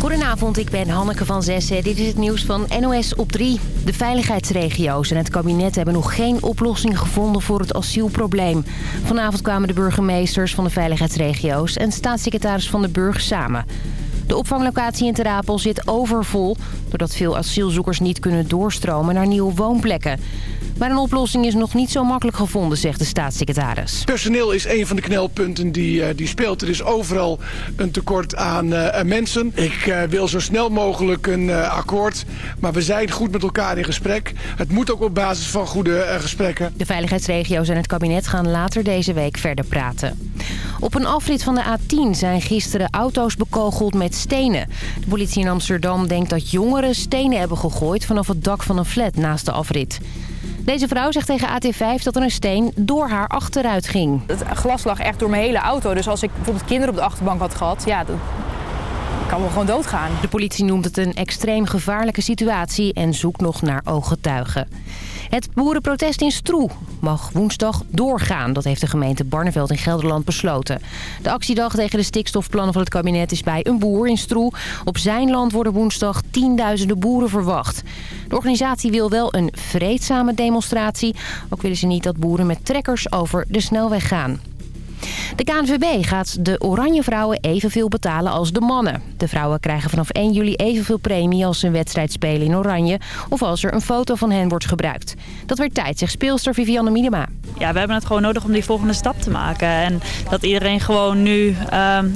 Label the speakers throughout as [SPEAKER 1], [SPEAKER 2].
[SPEAKER 1] Goedenavond, ik ben Hanneke van Zessen. Dit is het nieuws van NOS op 3. De veiligheidsregio's en het kabinet hebben nog geen oplossing gevonden voor het asielprobleem. Vanavond kwamen de burgemeesters van de veiligheidsregio's en staatssecretaris van de Burg samen. De opvanglocatie in Terapel zit overvol... doordat veel asielzoekers niet kunnen doorstromen naar nieuwe woonplekken. Maar een oplossing is nog niet zo makkelijk gevonden, zegt de staatssecretaris.
[SPEAKER 2] Personeel is een van de knelpunten die, die speelt. Er is overal een tekort aan uh, mensen. Ik uh, wil zo snel mogelijk een uh, akkoord. Maar we zijn goed met elkaar in gesprek. Het moet ook op basis van goede gesprekken.
[SPEAKER 1] De veiligheidsregio's en het kabinet gaan later deze week verder praten. Op een afrit van de A10 zijn gisteren auto's bekogeld met stenen. De politie in Amsterdam denkt dat jongeren stenen hebben gegooid... vanaf het dak van een flat naast de afrit. Deze vrouw zegt tegen AT5 dat er een steen door haar achteruit ging.
[SPEAKER 3] Het glas lag echt door mijn hele auto. Dus als ik bijvoorbeeld kinderen op de achterbank had gehad... ja, dan kan we gewoon doodgaan.
[SPEAKER 1] De politie noemt het een extreem gevaarlijke situatie... en zoekt nog naar ooggetuigen. Het boerenprotest in Stroe mag woensdag doorgaan. Dat heeft de gemeente Barneveld in Gelderland besloten. De actiedag tegen de stikstofplannen van het kabinet is bij een boer in Stroe. Op zijn land worden woensdag tienduizenden boeren verwacht. De organisatie wil wel een vreedzame demonstratie. Ook willen ze niet dat boeren met trekkers over de snelweg gaan. De KNVB gaat de Oranje Vrouwen evenveel betalen als de mannen. De vrouwen krijgen vanaf 1 juli evenveel premie als ze een wedstrijd spelen in Oranje... of als er een foto van hen wordt gebruikt. Dat werd tijd, zegt speelster Vivianne Minima.
[SPEAKER 4] Ja, we hebben het gewoon nodig om die volgende stap te maken. En dat iedereen gewoon nu um,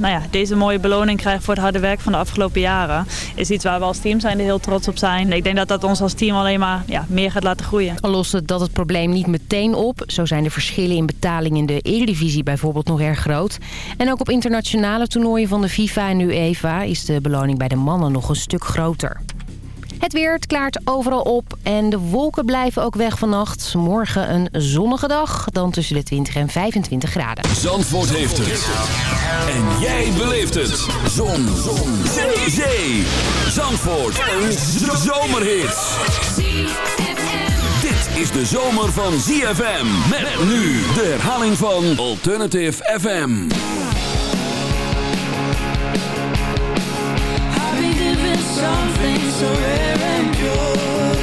[SPEAKER 4] nou ja, deze mooie beloning krijgt voor het harde werk van de afgelopen jaren... is iets waar we als team zijn er heel trots op zijn. Ik denk dat dat ons als team alleen maar ja, meer gaat laten groeien.
[SPEAKER 1] Al lost dat het probleem niet meteen op. Zo zijn de verschillen in betaling in de Eredivisie bijvoorbeeld nog erg groot. En ook op internationale toernooien van de FIFA en UEFA is de beloning bij de mannen nog een stuk groter. Het weer, klaart overal op en de wolken blijven ook weg vannacht. Morgen een zonnige dag, dan tussen de 20 en 25 graden.
[SPEAKER 5] Zandvoort heeft het. En jij beleeft het. Zon. Zon. Zee. Zee. Zandvoort. Een zomerhit. Dit is de zomer van ZFM. Met nu de herhaling van Alternative FM.
[SPEAKER 6] Something so rare and pure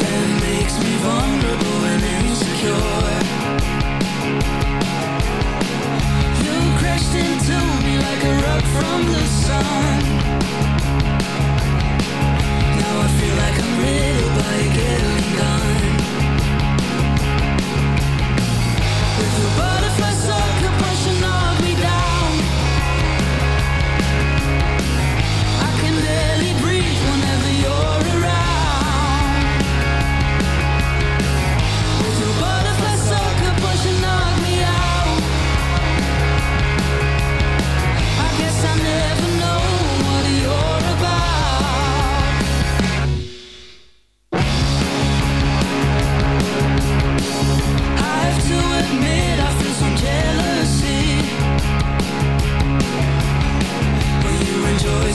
[SPEAKER 6] That makes me vulnerable and insecure. You crashed into me like a rock from the sun. Now I feel like I'm riddled by a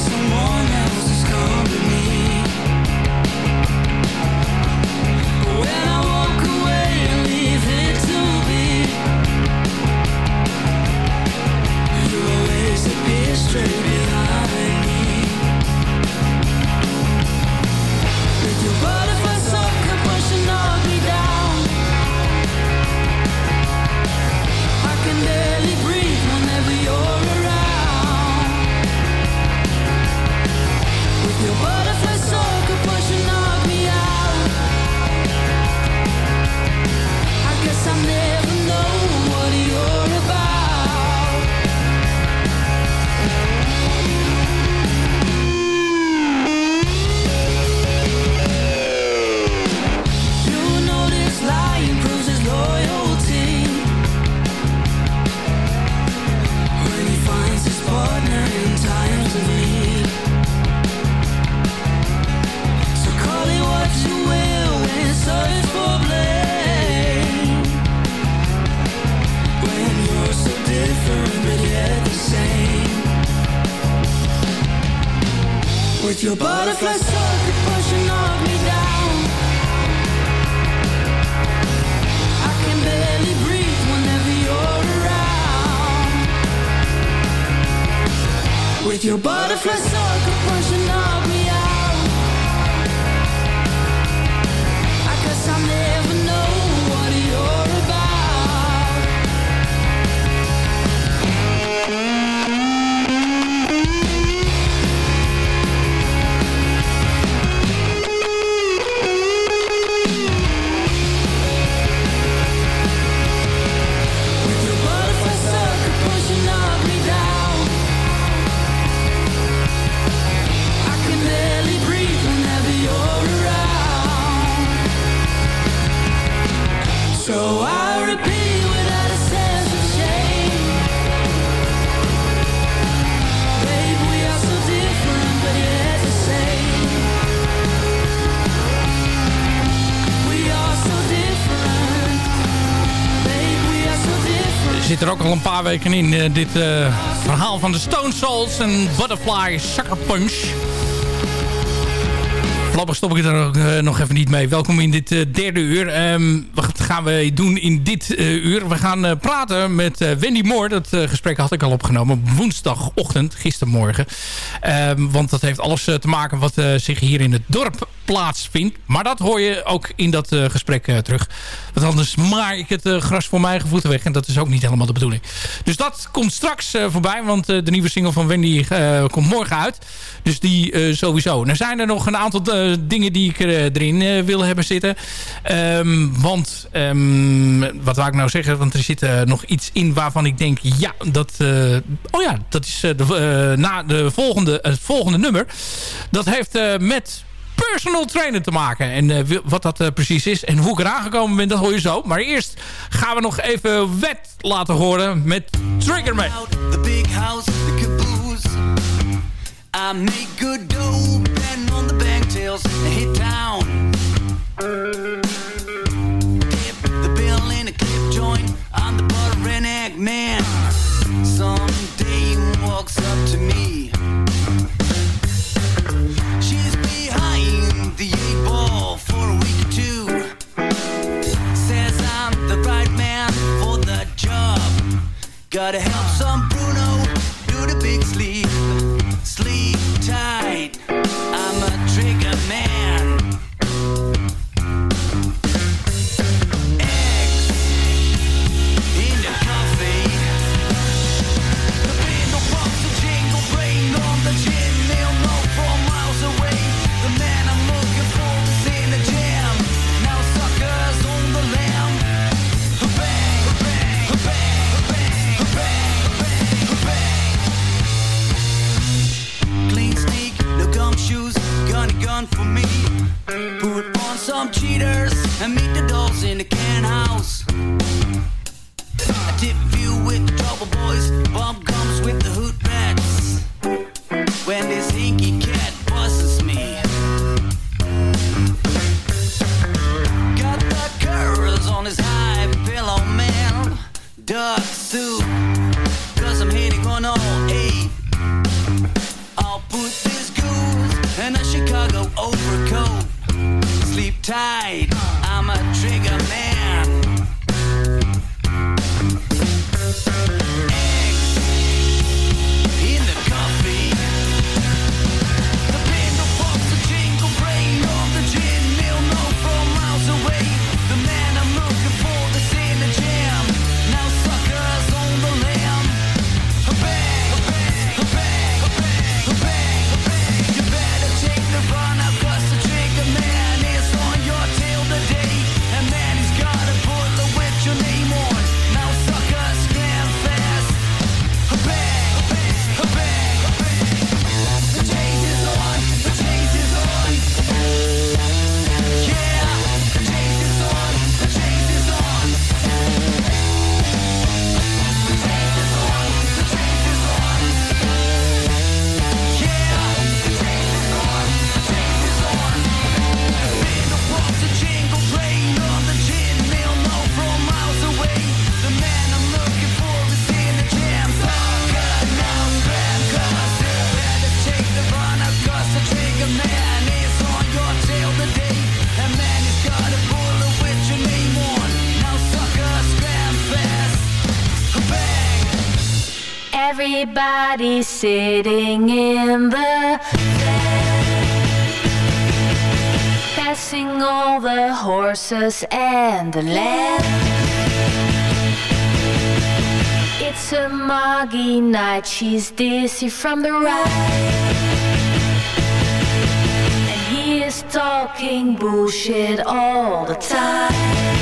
[SPEAKER 6] someone
[SPEAKER 7] zit er ook al een paar weken in. eh, dit eh, verhaal van de Stone Souls en Butterfly Sucker Punch. Voorlopig stop ik er eh, nog even niet mee. Welkom in dit eh, derde uur. Ehm, wat gaan we doen in dit eh, uur? We gaan praten met Wendy Moore. Dat gesprek had ik al opgenomen op woensdagochtend, gistermorgen. Ehm, want dat heeft alles te maken wat zich hier in het dorp plaatsvindt. Maar dat hoor je ook in dat gesprek terug. Want anders maai ik het gras voor mijn eigen voeten weg. En dat is ook niet helemaal de bedoeling. Dus dat komt straks voorbij. Want de nieuwe single van Wendy komt morgen uit. Dus die sowieso. Er zijn er nog een aantal dingen die ik eh, erin eh, wil hebben zitten. Ehm, want, ehm, wat wou ik nou zeggen? Want er zit eh, nog iets in waarvan ik denk... Ja, dat... eh, oh ja, dat is eh, de, eh, na de volgende, het volgende nummer. Dat heeft eh, met personal trainer te maken. En eh, wat dat eh, precies is en hoe ik eraan gekomen ben, dat hoor je zo. Maar eerst gaan we nog even wet laten horen met Triggerman.
[SPEAKER 8] the. I make good dough, on hit town. Dip the bill in a clip joint, I'm the butter and egg man. Someday he walks up to me. She's behind the eight ball for a week or two. Says I'm the right man for the job. Gotta help some
[SPEAKER 9] everybody's sitting in the passing all the horses and the land. It's a muggy night, she's dizzy from the ride. And he is talking bullshit all the time.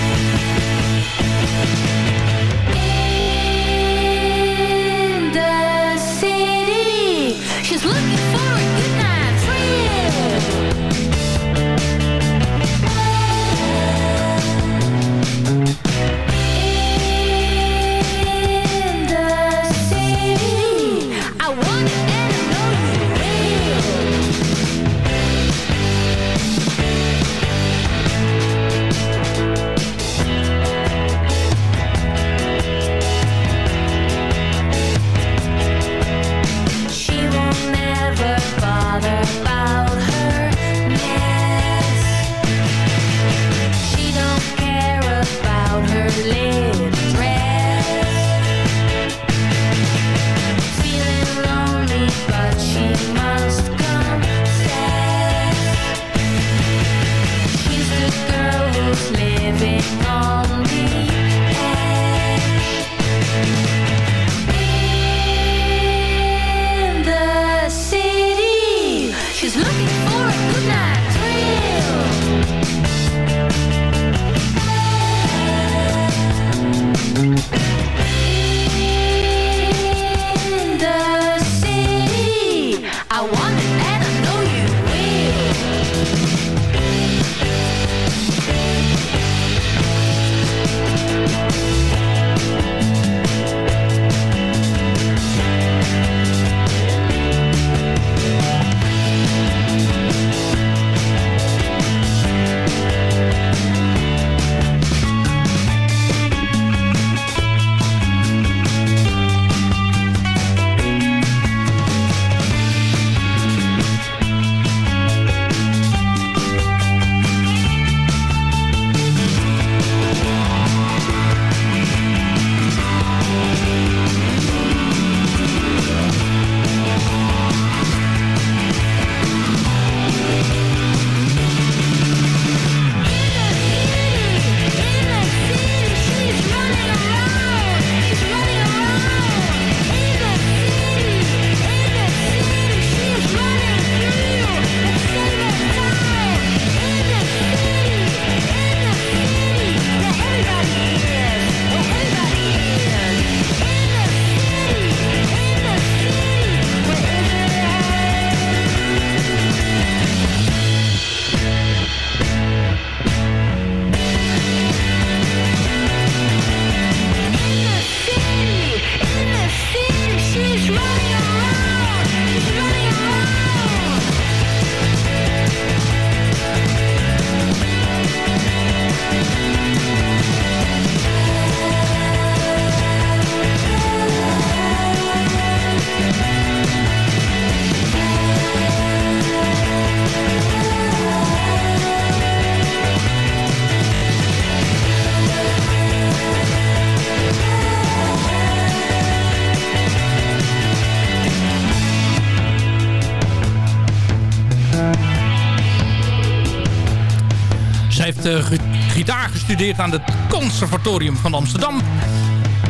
[SPEAKER 7] Aan het Conservatorium van Amsterdam.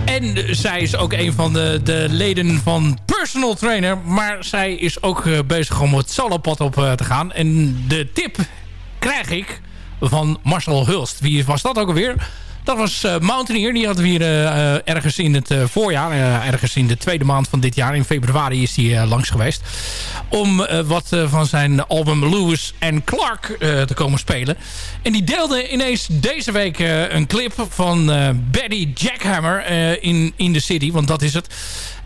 [SPEAKER 7] En zij is ook een van de, de leden van Personal Trainer. Maar zij is ook eh, bezig om het solopad op eh, te gaan. En de tip krijg ik van Marcel Hulst. Wie was dat ook alweer? Dat was eh, Mountaineer. Die hadden we hier eh, eh, ergens in het voorjaar. ergens in de tweede maand van dit jaar. In februari is hij langs geweest. Om wat van zijn album Lewis and Clark te komen spelen. En die deelde ineens deze week een clip van Betty Jackhammer in, in the City. Want dat is het.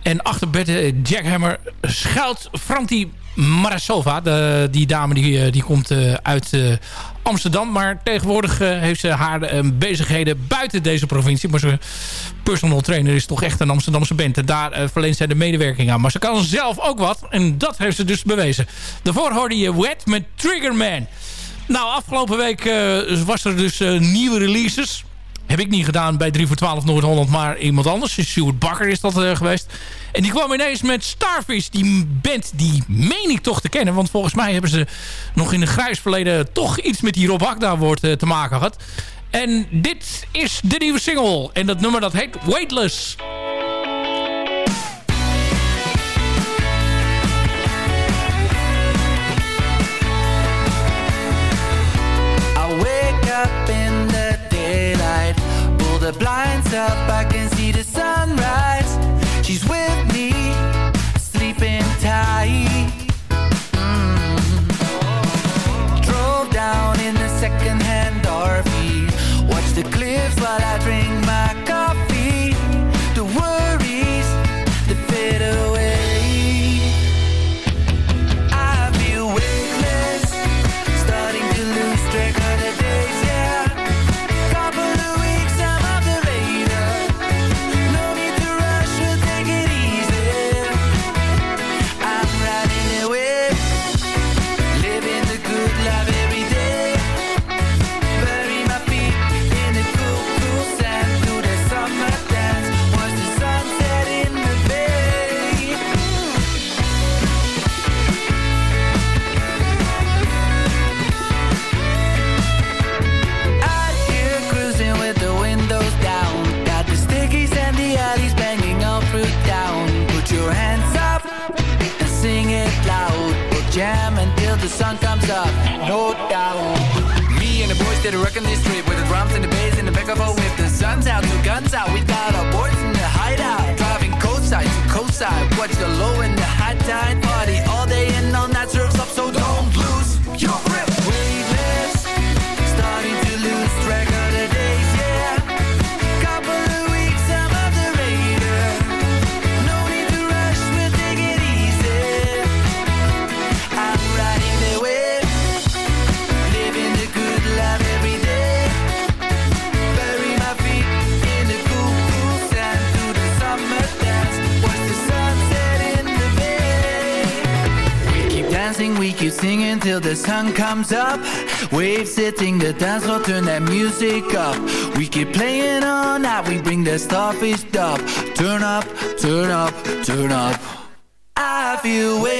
[SPEAKER 7] En achter Betty Jackhammer schuilt Franti Marasova. De, die dame die, die komt uit Amsterdam. Maar tegenwoordig eh, heeft ze haar eh, bezigheden buiten deze provincie. Maar ze personal trainer is toch echt een Amsterdamse band. En daar eh, verleent zij de medewerking aan. Maar ze kan zelf ook wat. En dat heeft ze dus bewezen. Daarvoor hoorde je Wet met Triggerman. Nou, afgelopen week was er dus nieuwe releases. Heb ik niet gedaan bij 3 voor 12 Noord-Holland, maar iemand anders. Stuart Bakker is dat eh, geweest. En die kwam ineens met Starfish, die band die meen ik toch te kennen. Want volgens mij hebben ze nog in het grijs verleden toch iets met die Rob Hakda woord eh, te maken gehad. En dit is de nieuwe single. En dat nummer dat heet Weightless.
[SPEAKER 8] up, I the street with the drums and the bass in the back of a whip. The sun's out, the guns out. We got our boys in the hideout, driving coast side to coast side. Watch the low and the high tide. singing till the sun comes up. Waves hitting the dance floor, turn that music up. We keep playing all night, we bring the starfish up Turn up, turn up, turn up. I feel
[SPEAKER 7] way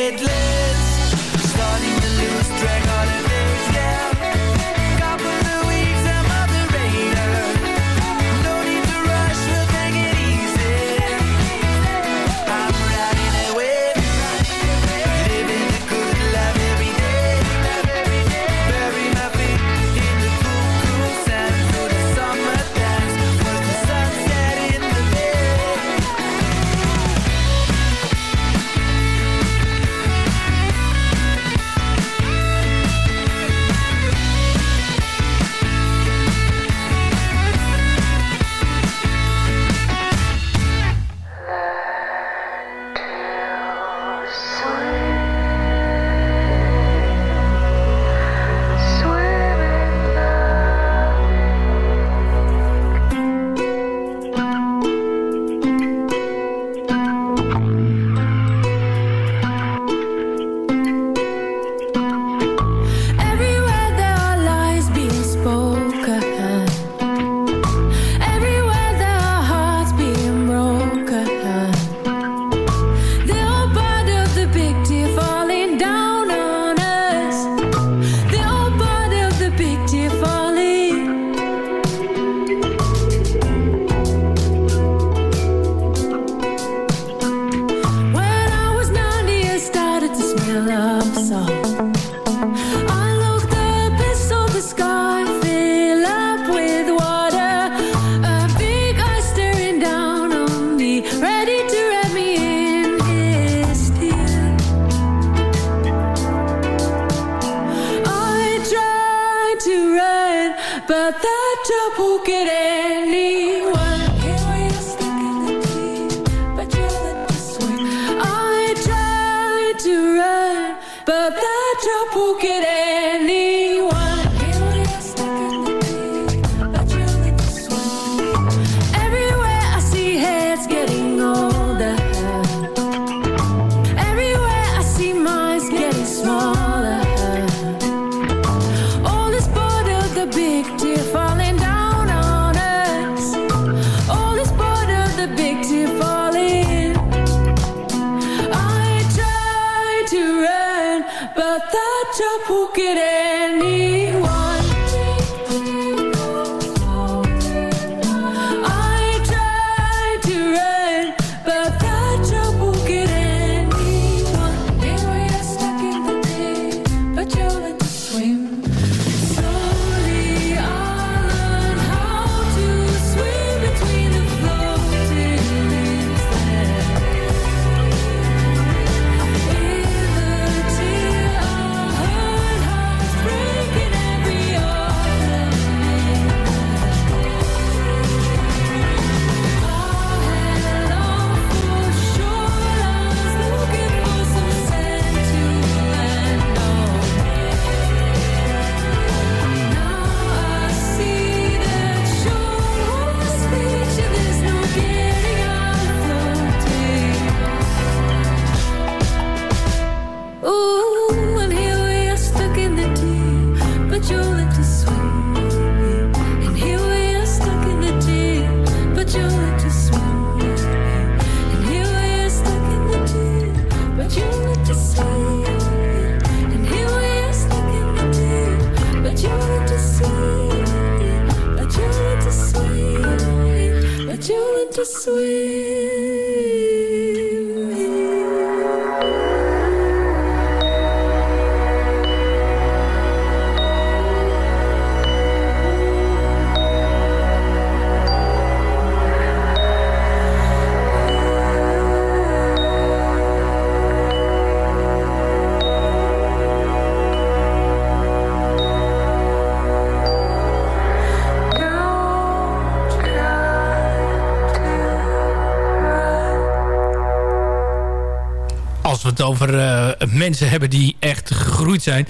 [SPEAKER 7] over eh, mensen hebben die echt gegroeid zijn...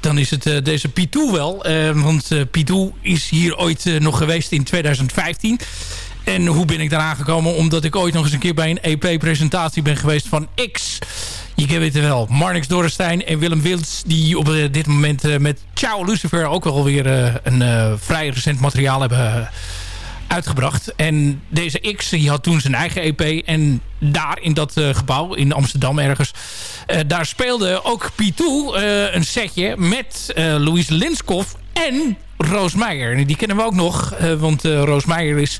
[SPEAKER 7] dan is het eh, deze Pitou wel. Eh, want Pitou is hier ooit nog geweest in 2015... En hoe ben ik daar aangekomen? Omdat ik ooit nog eens een keer bij een EP-presentatie ben geweest van X. Je weet het wel. Marnix Dorrestein en Willem Wils... die op dit moment met Ciao Lucifer... ook wel weer een vrij recent materiaal hebben uitgebracht. En deze X die had toen zijn eigen EP. En daar in dat eh, gebouw in Amsterdam ergens... eh, daar speelde ook Pitou eh, een setje met Louise Linskoff en Roos Meijer. Die kennen we ook nog. want Roos Meijer is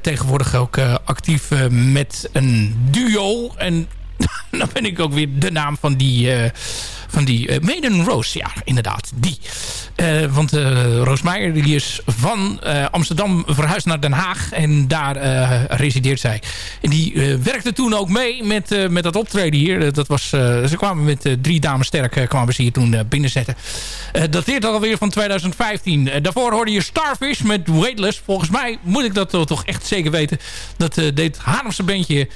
[SPEAKER 7] tegenwoordig ook actief met een duo. En dan ben ik ook weer de naam van die, eh, van die eh, Maiden Rose. Ja, inderdaad, die. Eh, want Roos Meijer die is van Amsterdam verhuisd naar Den Haag. En daar resideert zij. En die werkte toen ook mee met, met dat optreden hier. Dat was, ze kwamen met drie dames sterk kwamen ze hier toen binnenzetten. Dateert alweer van 2015. Eh, daarvoor hoorde je Starfish met Weightless. Volgens mij moet ik dat toch echt zeker weten. Dat dit Haarlemse bandje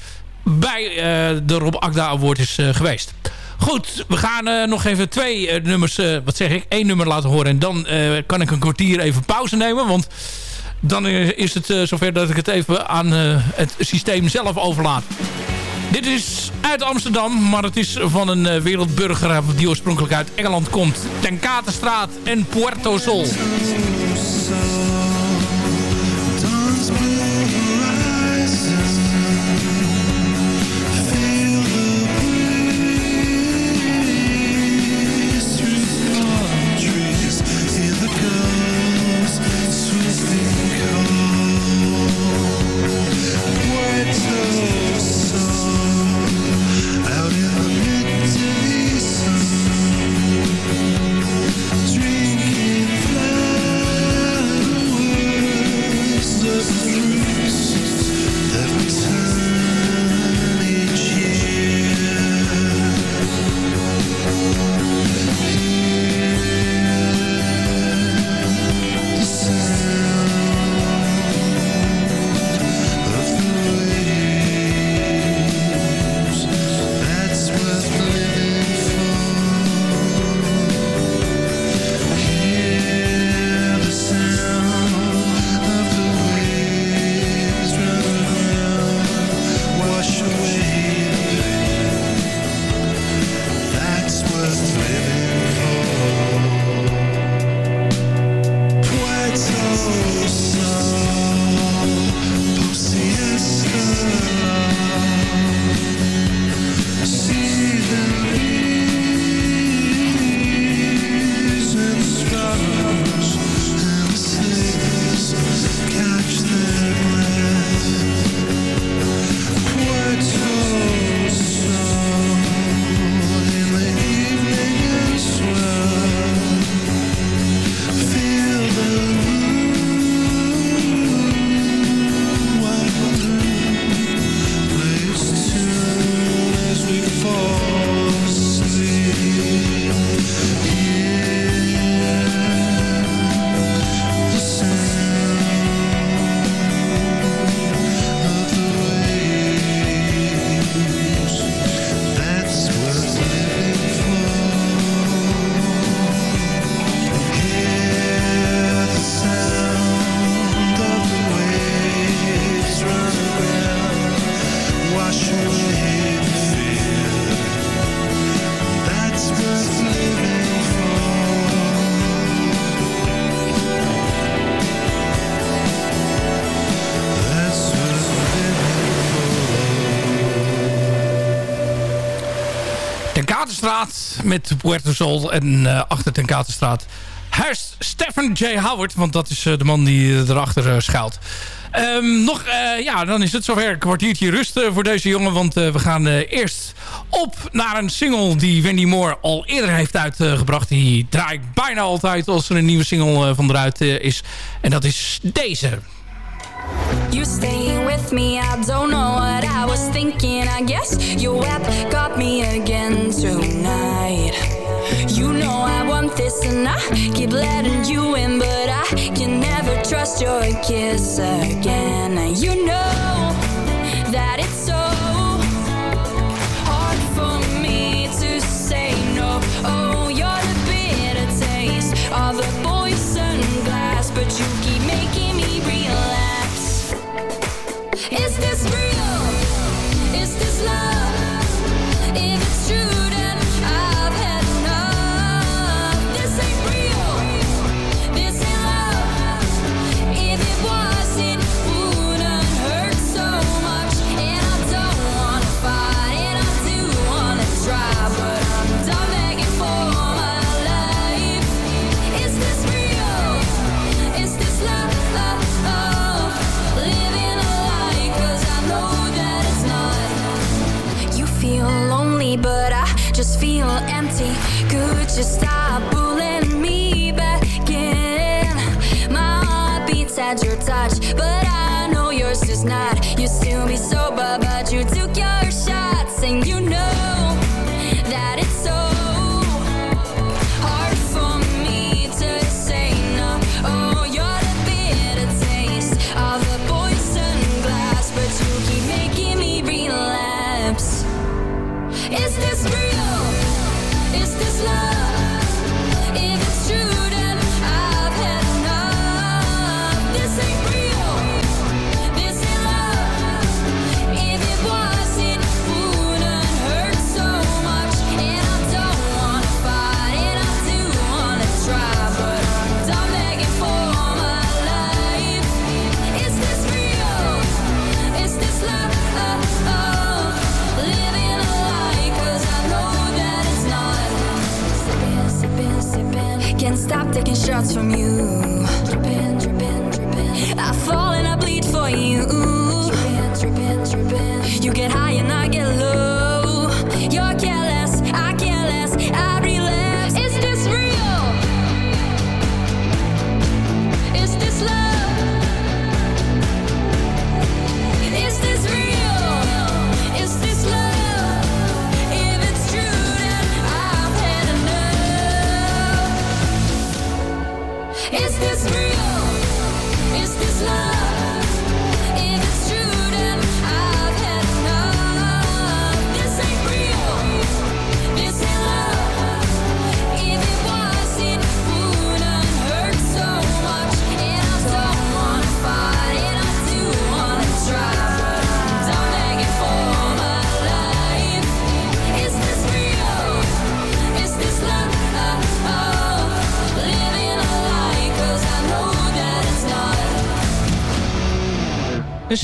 [SPEAKER 7] bij eh, de Rob Akda Award is eh, geweest. Goed, we gaan eh, nog even twee nummers, wat zeg ik, één nummer laten horen. En dan kan ik een kwartier even pauze nemen. Want dan is het zover dat ik het even aan het systeem zelf overlaat. Dit is uit Amsterdam, maar het is van een wereldburger die oorspronkelijk uit Engeland komt. Ten Katenstraat en Puerto Sol. Ten Katerstraat met Puerto Sol. En eh, achter Ten Katerstraat huist Stephen J. Howard. Want dat is eh, de man die eh, erachter schuilt. Ehm, nog, ja, dan is het zover een kwartiertje rust voor deze jongen. Want we gaan eerst op naar een single die Wendy Moore al eerder heeft uitgebracht. Die draai ik bijna altijd als er een nieuwe single van eruit is. En dat is deze.
[SPEAKER 6] You staying with me, I don't know was thinking. I guess your web got me again tonight. You know I want this and I keep letting you in, but I can never trust your kiss again. Just feel empty. Could you stop pulling me back in? My heart beats at your touch, but I know yours is not. You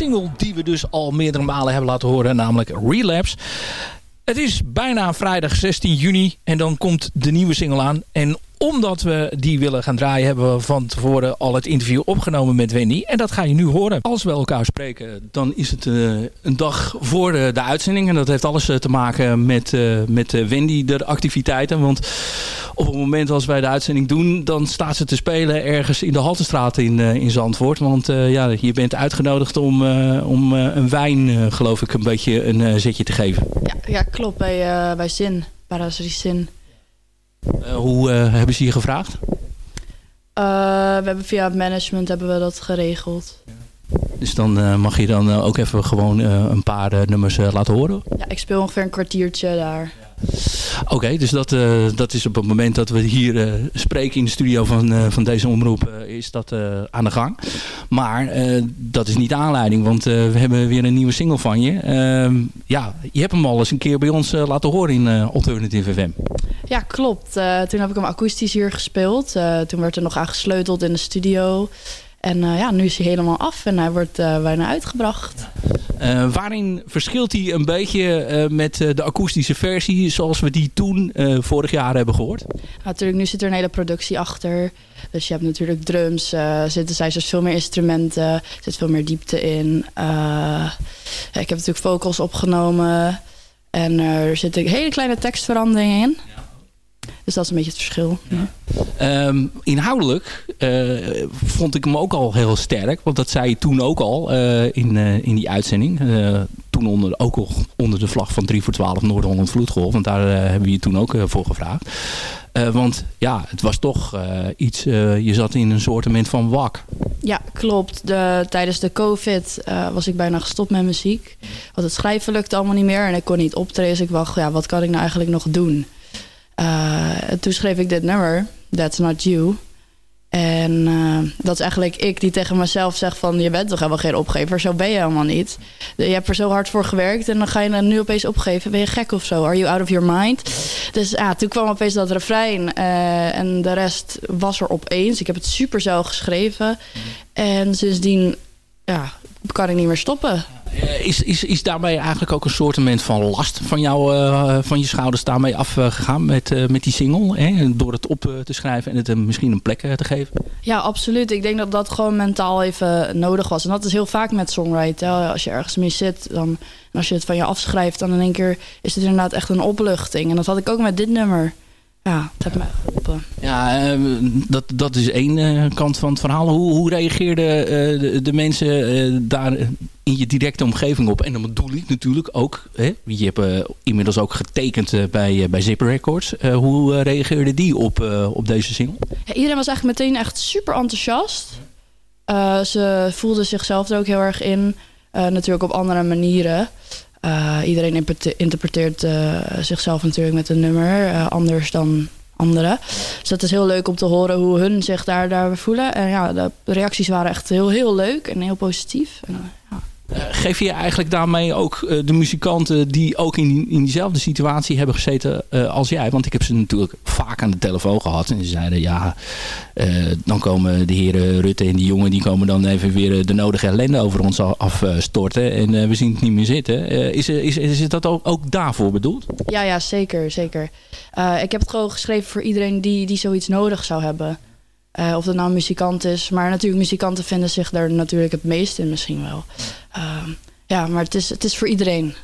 [SPEAKER 10] single die we dus al meerdere malen hebben laten horen, namelijk Relapse. Het is bijna vrijdag 16 juni en dan komt de nieuwe single aan. En omdat we die willen gaan draaien, hebben we van tevoren al het interview opgenomen met Wendy. En dat ga je nu horen. Als we elkaar spreken, dan is het eh, een dag voor de, de uitzending. En dat heeft alles eh, te maken met, eh, met eh, Wendy, de activiteiten. Want op het moment als wij de uitzending doen, dan staat ze te spelen ergens in de Haltestraat in, eh, in Zandvoort. Want eh, ja, je bent uitgenodigd om, eh, om eh, een wijn, eh, geloof ik, een beetje een eh, zetje te geven.
[SPEAKER 11] Ja, ja klopt. Bij, eh bij Zin. Parasrie Zin.
[SPEAKER 10] Eh, hoe eh, hebben ze je gevraagd?
[SPEAKER 11] Eh, we hebben via het management hebben we dat geregeld.
[SPEAKER 10] Dus dan eh, mag je dan eh, ook even gewoon eh, een paar nummers laten horen.
[SPEAKER 11] Ja, ik speel ongeveer een kwartiertje daar.
[SPEAKER 10] Oké, dus dat, dat is op het moment dat we hier spreken in de studio van, van deze omroep, is dat aan de gang. Maar dat is niet de aanleiding, want we hebben weer een nieuwe single van je. Ehm, ja, je hebt hem al eens een keer bij ons laten horen in Alternative FM.
[SPEAKER 11] Ja, klopt. Toen heb ik hem akoestisch hier gespeeld. Toen werd er nog aan gesleuteld in de studio. En eh, ja, nu is hij helemaal af en hij wordt eh, bijna uitgebracht.
[SPEAKER 7] Eh, waarin verschilt hij een beetje met de akoestische versie zoals we die toen vorig jaar hebben gehoord?
[SPEAKER 11] Natuurlijk, nu zit er een hele productie achter. Dus je hebt natuurlijk drums, eh synthesizers, veel meer instrumenten. Er zit veel meer diepte in. Ja, ik heb natuurlijk vocals opgenomen. En er zitten hele kleine tekstveranderingen in. Dus dat is een beetje het verschil. Ja.
[SPEAKER 7] Ehm, inhoudelijk eh, vond ik hem ook al heel sterk. Want dat zei je toen ook al eh, in, eh, in die uitzending. Toen onder, ook al onder de vlag van 3 voor 12 Noord-Holland Vloedgolf. Want daar hebben we je toen ook voor gevraagd. Want ja, het was toch iets... je zat in een soortement van wak.
[SPEAKER 11] Ja, klopt. De, tijdens de COVID was ik bijna gestopt met muziek. Want het schrijven lukte allemaal niet meer. En ik kon niet optreden. Dus ik dacht, ja, wat kan ik nou eigenlijk nog doen? Eh, en toen schreef ik dit nummer, That's Not You. En eh, dat is eigenlijk ik die tegen mezelf zeg van... je bent toch helemaal geen opgever, zo ben je helemaal niet. Je hebt er zo hard voor gewerkt en dan ga je nu opeens opgeven. Ben je gek of zo? Are you out of your mind? Dus ja, toen kwam opeens dat refrein eh, en de rest was er opeens. Ik heb het super zelf geschreven. En sindsdien ja, kan ik niet meer stoppen.
[SPEAKER 7] Eh, is, is, is daarmee eigenlijk ook een soortement van last van, jou, eh, van je schouders daarmee afgegaan met, eh, met die single? Hè? Door het op te schrijven en het misschien een plek te geven?
[SPEAKER 11] Ja, absoluut. Ik denk dat dat gewoon mentaal even nodig was. En dat is heel vaak met songwriting. Als je ergens mee zit, dan, als je het van je afschrijft... dan in één keer is het inderdaad echt een opluchting. En dat had ik ook met dit nummer. Ja, het heeft mij geholpen.
[SPEAKER 7] Ja, eh, dat, dat is één eh, kant van het verhaal. Hoe, hoe reageerden eh, de, de mensen eh, daar in je directe omgeving op? En dan bedoel ik natuurlijk ook... Hè, je hebt inmiddels ook getekend bij, bij Zipper Records. Hoe reageerden die op, op deze single?
[SPEAKER 11] Ja, iedereen was eigenlijk meteen echt super enthousiast. Ze voelden zichzelf er ook heel erg in. Natuurlijk op andere manieren. Eh, iedereen interprete- interpreteert eh, zichzelf natuurlijk met een nummer. eh, anders dan anderen. Dus dat is heel leuk om te horen hoe hun zich daar, daar voelen. En ja, de reacties waren echt heel, heel leuk en heel positief. En, Eh,
[SPEAKER 7] geef je eigenlijk daarmee ook eh, de muzikanten die ook in, in diezelfde situatie hebben gezeten eh, als jij? Want ik heb ze natuurlijk vaak aan de telefoon gehad. En ze zeiden ja, eh, dan komen de heren Rutte en die jongen... die komen dan even weer eh, de nodige ellende over ons afstorten. En eh, we zien het niet meer zitten. Eh, is, is, is dat ook, ook daarvoor bedoeld?
[SPEAKER 11] Ja, ja, zeker, zeker. Eh, ik heb het gewoon geschreven voor iedereen die, die zoiets nodig zou hebben. Eh, of dat nou een muzikant is. Maar natuurlijk, muzikanten vinden zich daar natuurlijk het meest in misschien wel. Ehm, ja, maar het is, het is voor iedereen.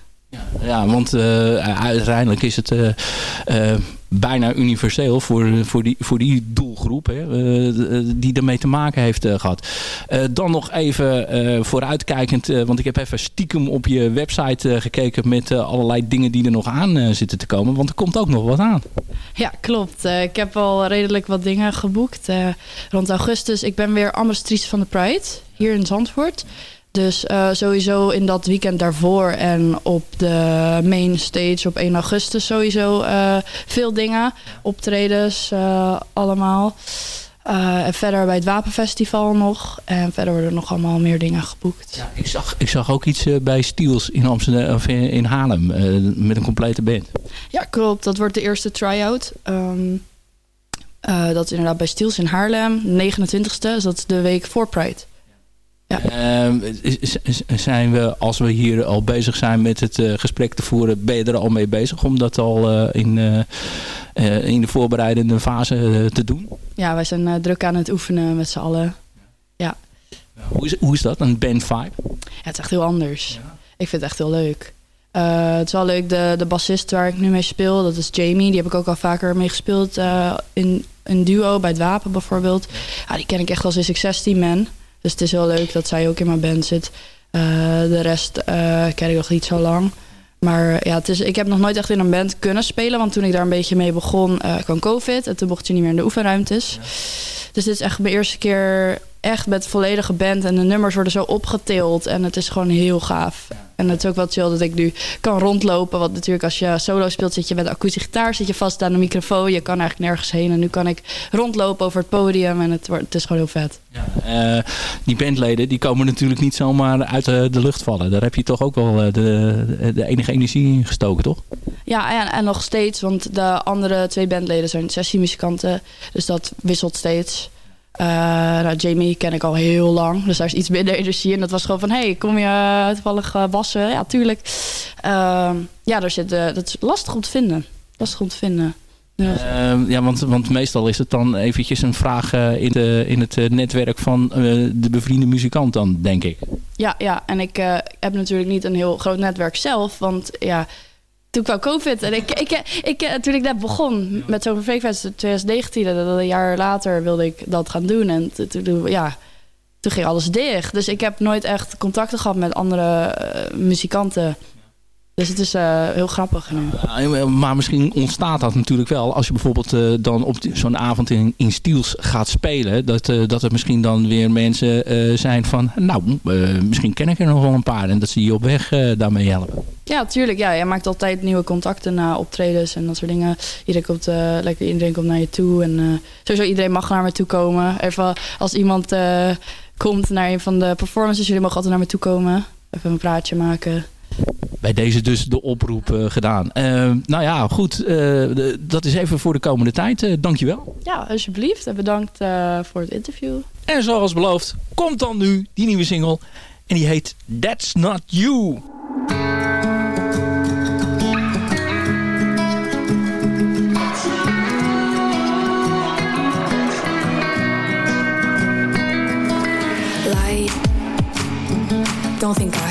[SPEAKER 7] Ja, want eh, uiteindelijk is het eh, eh, bijna universeel voor, voor, die, voor die doelgroep hè, eh, die ermee te maken heeft eh, gehad. Eh, dan nog even eh, vooruitkijkend, eh, want ik heb even stiekem op je website eh, gekeken met eh, allerlei dingen die er nog aan eh, zitten te komen. Want er komt ook nog wat aan.
[SPEAKER 11] Ja, klopt. Eh, ik heb al redelijk wat dingen geboekt. eh, rond augustus. Ik ben weer ambassadrice van de Pride hier in Zandvoort. Dus eh, sowieso in dat weekend daarvoor en op de main stage op 1 augustus sowieso eh, veel dingen. Optredens, eh, allemaal. En verder bij het Wapenfestival nog. En verder worden er nog allemaal meer dingen geboekt.
[SPEAKER 7] Ik zag, ik zag ook iets bij Stiels in, Amsterdam, of in, in Haarlem met een complete band.
[SPEAKER 11] Ja, klopt. Dat wordt de eerste try-out. Ehm, eh, dat is inderdaad bij Stiels in Haarlem, 29ste. Dus dat is de week voor Pride.
[SPEAKER 7] Ehm, zijn we, als we hier al bezig zijn met het eh, gesprek te voeren, ben je er al mee bezig om dat al eh, in, eh, in de voorbereidende fase te doen?
[SPEAKER 11] Ja, wij zijn druk aan het oefenen met z'n allen. Ja.
[SPEAKER 7] Hoe is, hoe is dat, een band vibe?
[SPEAKER 11] Ja, het is echt heel anders. Ik vind het echt heel leuk. Het is wel leuk, de, de bassist waar ik nu mee speel, dat is Jamie. Die heb ik ook al vaker mee gespeeld in een duo bij het Wapen bijvoorbeeld. Ja, die ken ik echt al sinds ik 16 ben. Dus het is heel leuk dat zij ook in mijn band zit. Eh, de rest eh, ken ik nog niet zo lang. Maar ja, het is, ik heb nog nooit echt in een band kunnen spelen. Want toen ik daar een beetje mee begon, eh, kwam COVID. En toen mocht je niet meer in de oefenruimtes. Dus dit is echt mijn eerste keer echt met volledige band. En de nummers worden zo opgetild. En het is gewoon heel gaaf. En het is ook wel chill dat ik nu kan rondlopen. Want natuurlijk als je solo speelt zit je met een akoestische gitaar. Zit je vast aan de microfoon. Je kan eigenlijk nergens heen. En nu kan ik rondlopen over het podium. En het, het is gewoon heel vet.
[SPEAKER 7] Eh, die bandleden die komen natuurlijk niet zomaar uit de, de lucht vallen. Daar heb je toch ook wel eh, de, de enige energie in gestoken, toch?
[SPEAKER 11] Ja, en, en nog steeds. Want de andere twee bandleden zijn sessiemuzikanten. Dus dat wisselt steeds. Eh, nou, Jamie ken ik al heel lang, dus daar is iets minder energie. En dat was gewoon van, hey, kom je eh, toevallig eh, wassen? Ja, tuurlijk. Ehm, ja, daar zit, dat is lastig om te vinden. Lastig om te vinden. Ja.
[SPEAKER 10] Ehm, ja, want, want meestal is het dan eventjes een vraag in, de, in het netwerk van de bevriende muzikant dan, denk ik.
[SPEAKER 11] Ja, ja, en ik heb natuurlijk niet een heel groot netwerk zelf. Want ja, toen kwam COVID. En ik, ik, ik, eh, toen ik net begon met zo'n Freakfest in 2019, dat- dat een jaar later wilde ik dat gaan doen. En toen- toen, ja, toen ging alles dicht. Dus ik heb nooit echt contacten gehad met andere eh, muzikanten. Dus het is eh, heel grappig nu.
[SPEAKER 10] Uh, maar misschien ontstaat dat natuurlijk wel als je bijvoorbeeld uh, dan op zo'n avond in, in Stiels gaat spelen. Dat, dat er misschien dan weer mensen zijn van, nou, misschien ken ik er nog wel een paar. En dat ze je op weg daarmee helpen.
[SPEAKER 11] Ja, tuurlijk. Ja, je maakt altijd nieuwe contacten na optredens en dat soort dingen. Iedereen komt, lekker, iedereen komt naar je toe. En sowieso iedereen mag naar me toe komen. Even als iemand komt naar een van de performances, jullie mogen altijd naar me toe komen. Even een praatje maken
[SPEAKER 10] bij deze dus de oproep uh, gedaan. Uh, nou ja, goed. Uh, de, dat is even voor de komende tijd. Uh, dankjewel.
[SPEAKER 11] Ja, alsjeblieft. En bedankt voor het interview.
[SPEAKER 10] En zoals beloofd, komt dan nu die nieuwe single. En die heet That's Not You.
[SPEAKER 6] Light. Don't think I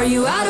[SPEAKER 6] Are you out of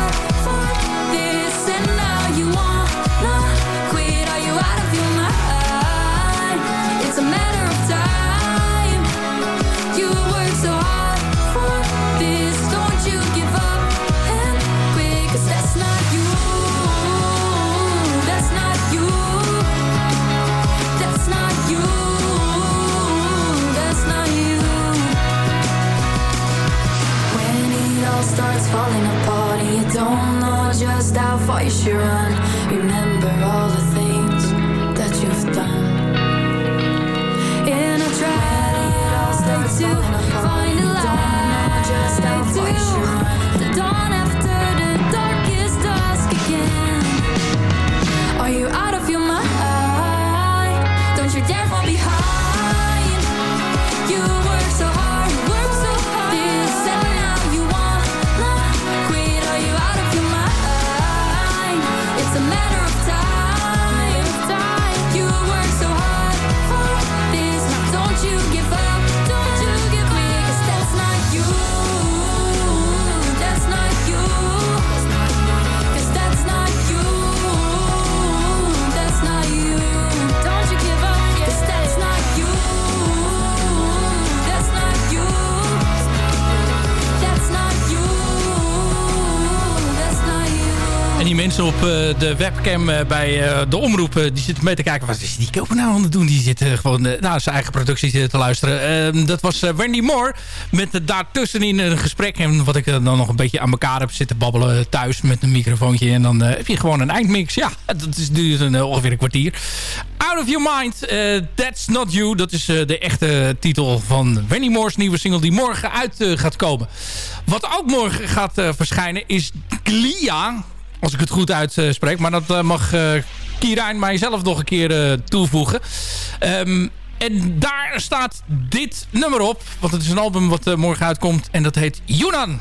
[SPEAKER 7] de webcam uh, bij uh, de omroep, die zitten mee te kijken. Wat is die koper nou aan het doen? Die zitten gewoon naar zijn eigen productie te luisteren. Ehm, dat was Wendy Moore met daartussenin een gesprek. En wat ik dan nog een beetje aan elkaar heb zitten babbelen thuis met een microfoontje. En dan heb je gewoon een eindmix. Ja, dat is, duurt een, ongeveer een kwartier. Out of Your Mind, eh, That's Not You. Dat is eh, de echte titel van Wenny Moore's nieuwe single die morgen uit eh, gaat komen. Wat ook morgen gaat eh, verschijnen is Glia. Als ik het goed uitspreek. Maar dat eh, mag uh, Kierijn mijzelf nog een keer eh, toevoegen. Ehm, en daar staat dit nummer op. Want het is een album wat eh, morgen uitkomt. En dat heet Yunan.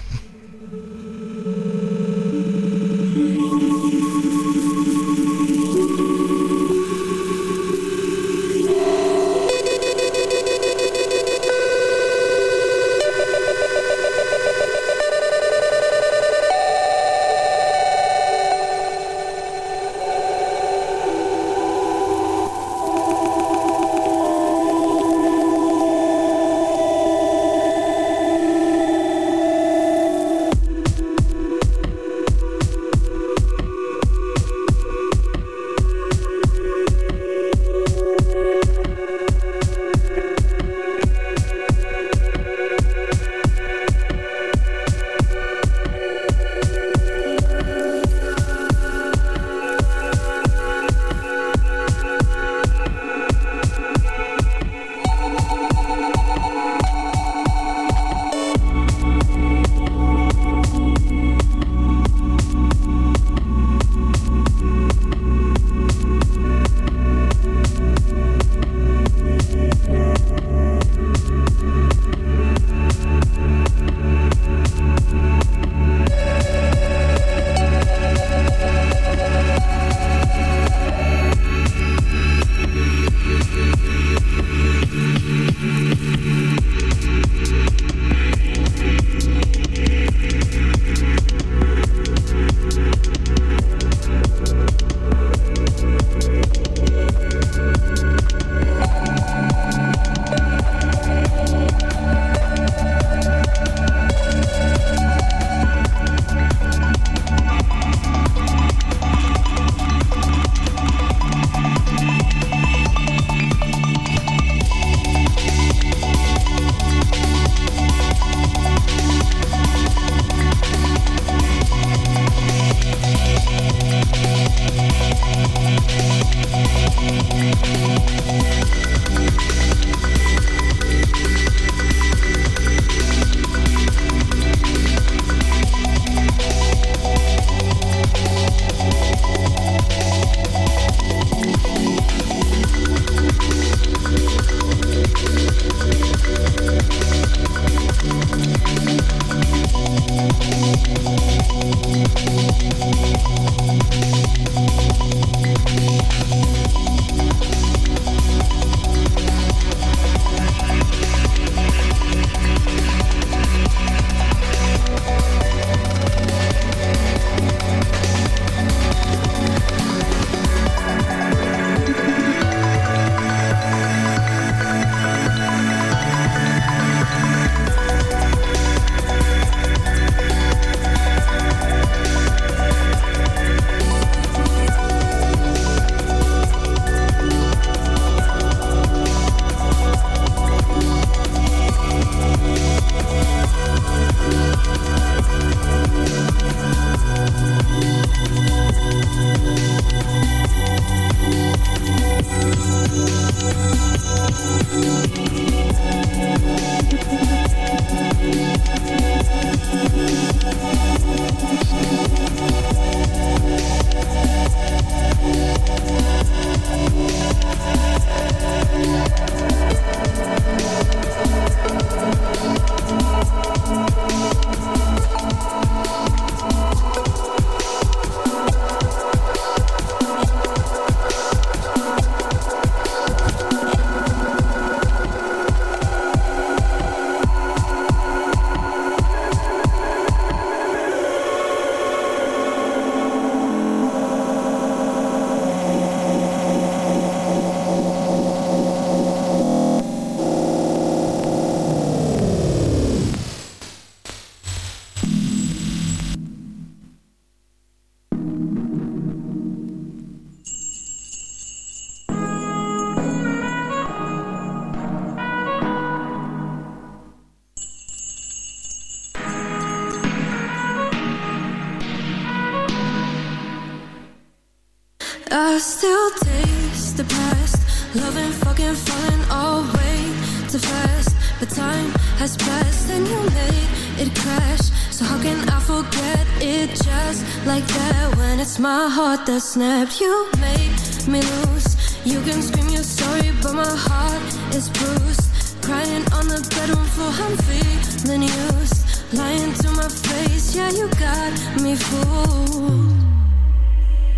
[SPEAKER 12] That snapped, you made me lose. You can scream your sorry, but my heart is bruised. Crying on the bedroom floor, I'm feeling used. Lying to my face, yeah, you got me fooled.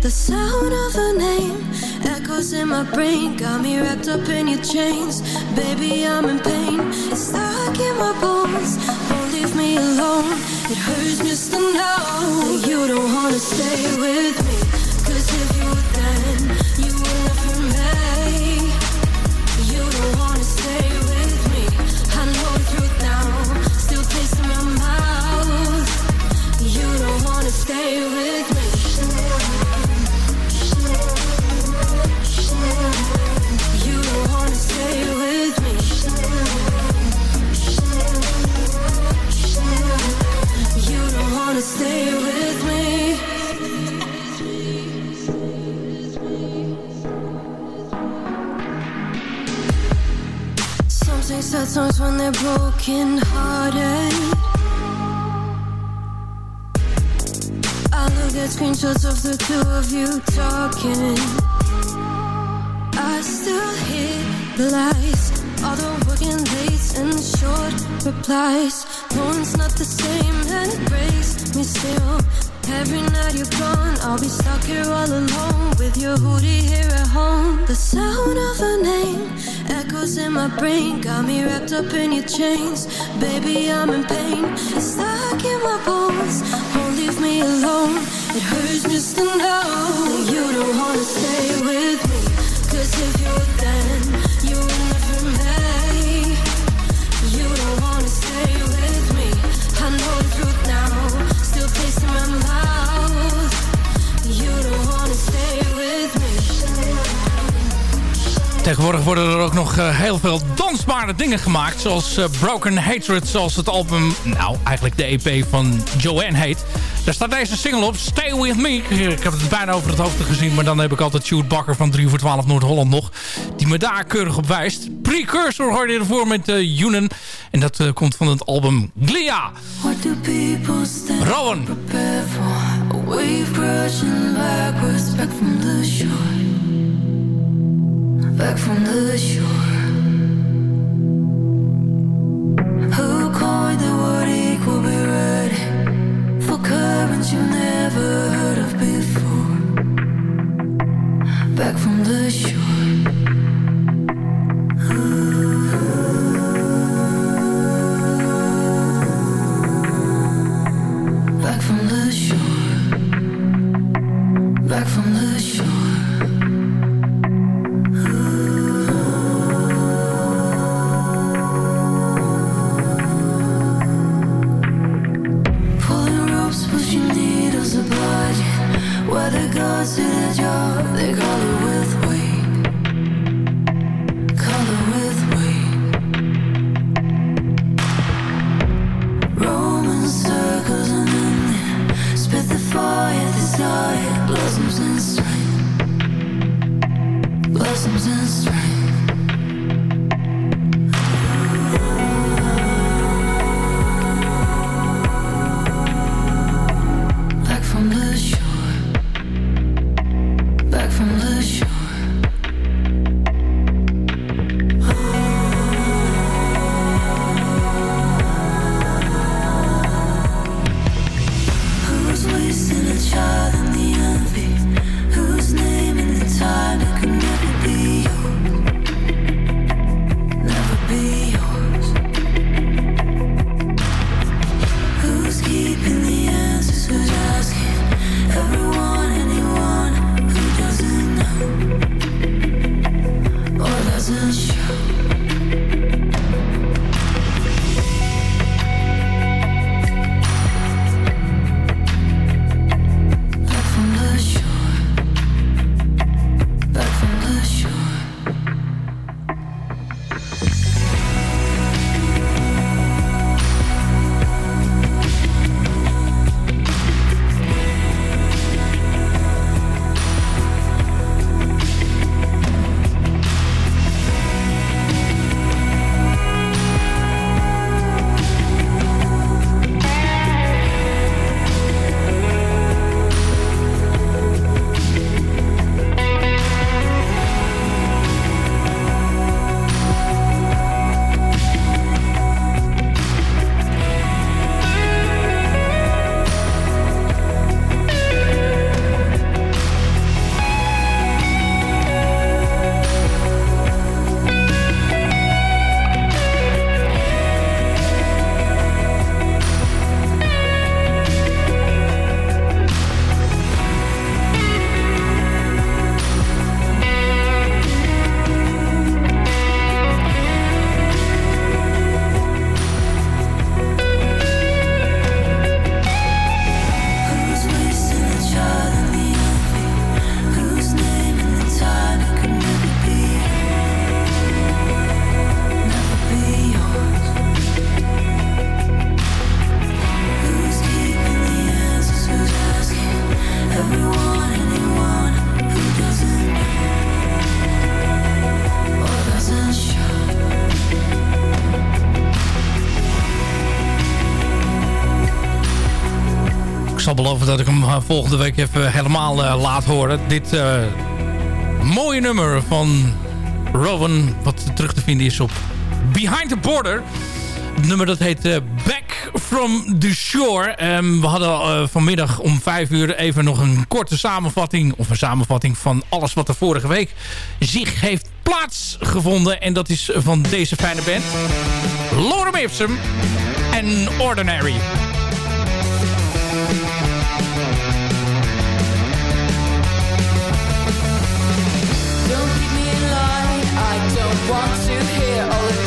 [SPEAKER 12] The sound of a name echoes in my brain. Got me wrapped up in your chains. Baby, I'm in pain. It's stuck in my bones. Won't leave me alone. It hurts just to know you don't wanna stay with me. Brain, got me wrapped up in your chains. Baby, I'm in pain, it's stuck in my bones. Won't leave me alone. It hurts just to know that you don't wanna stay with me. Cause if you would then,
[SPEAKER 7] Tegenwoordig worden er ook nog eh, heel veel dansbare dingen gemaakt. Zoals eh, Broken Hatred, zoals het album, nou eigenlijk de EP van Joanne heet. Daar staat deze single op, Stay With Me. Ik, ik heb het bijna over het hoofd gezien, maar dan heb ik altijd Sjoerd Bakker van 3 voor 12 Noord-Holland nog. Die me daar keurig op wijst. Precursor hoorde je ervoor met uh, Yunen. En dat eh, komt van het album Glia. Rowan.
[SPEAKER 12] prepared for? A wave backwards back from the shore. Back from the shore.
[SPEAKER 7] Zal beloven dat ik hem eh, volgende week even helemaal eh, laat horen. Dit eh, mooie nummer van Rowan, wat terug te vinden is op Behind the Border. Het nummer dat heet Back from the Shore. Ehm, we hadden vanmiddag om vijf uur even nog een korte samenvatting... of een samenvatting van alles wat er vorige week zich heeft plaatsgevonden. En dat is van deze fijne band. Lorem Ipsum en Ordinary.
[SPEAKER 6] I don't want to hear all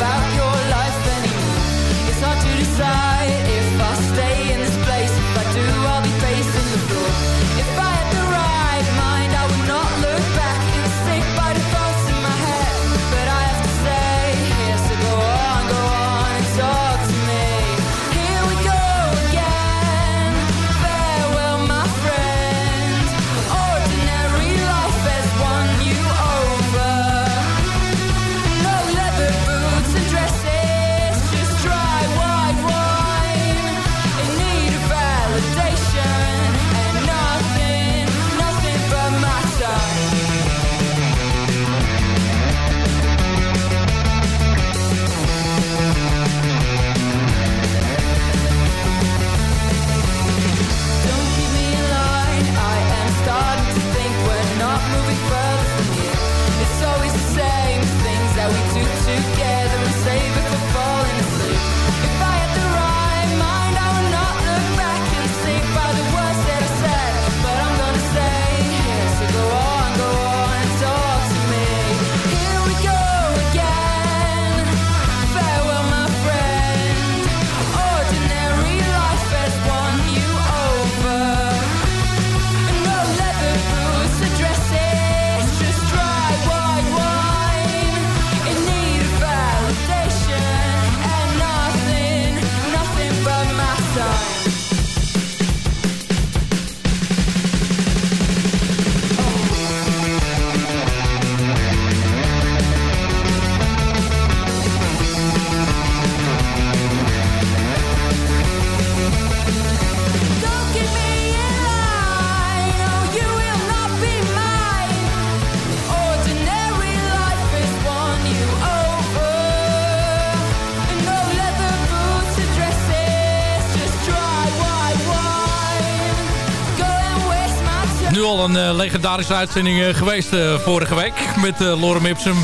[SPEAKER 7] legendarische uitzending eh, geweest eh, vorige week met eh, Lorem Ipsum.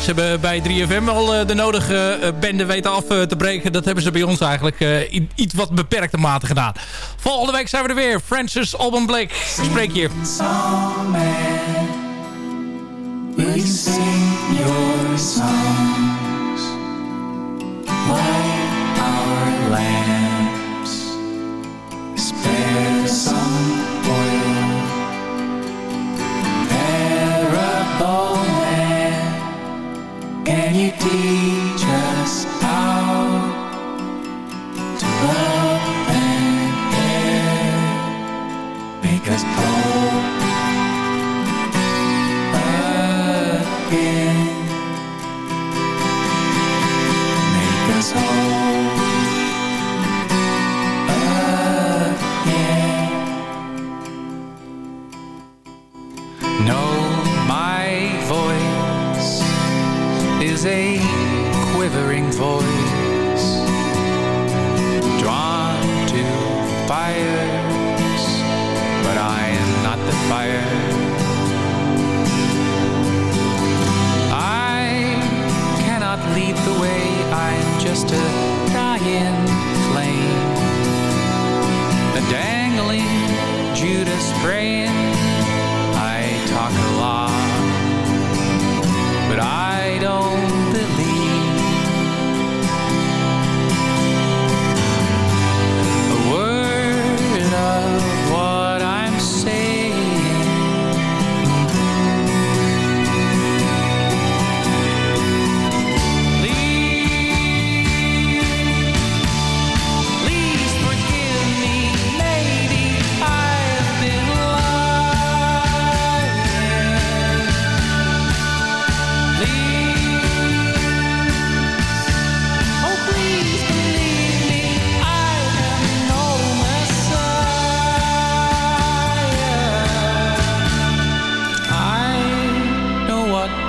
[SPEAKER 7] Ze hebben bij 3FM al de nodige bende weten af te breken. Dat hebben ze bij ons eigenlijk in iets wat beperkte mate gedaan. Volgende week zijn we er weer. Francis Alban Blake, spreek hier.
[SPEAKER 13] Your songs? Our lamps. Can you teach us how to love and care? Make us whole a quivering voice drawn to fires, but I am not the fire. I cannot lead the way, I'm just a dying flame. A dangling Judas praying. I talk a lot, but I don't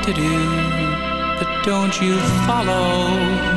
[SPEAKER 13] to do, but don't you follow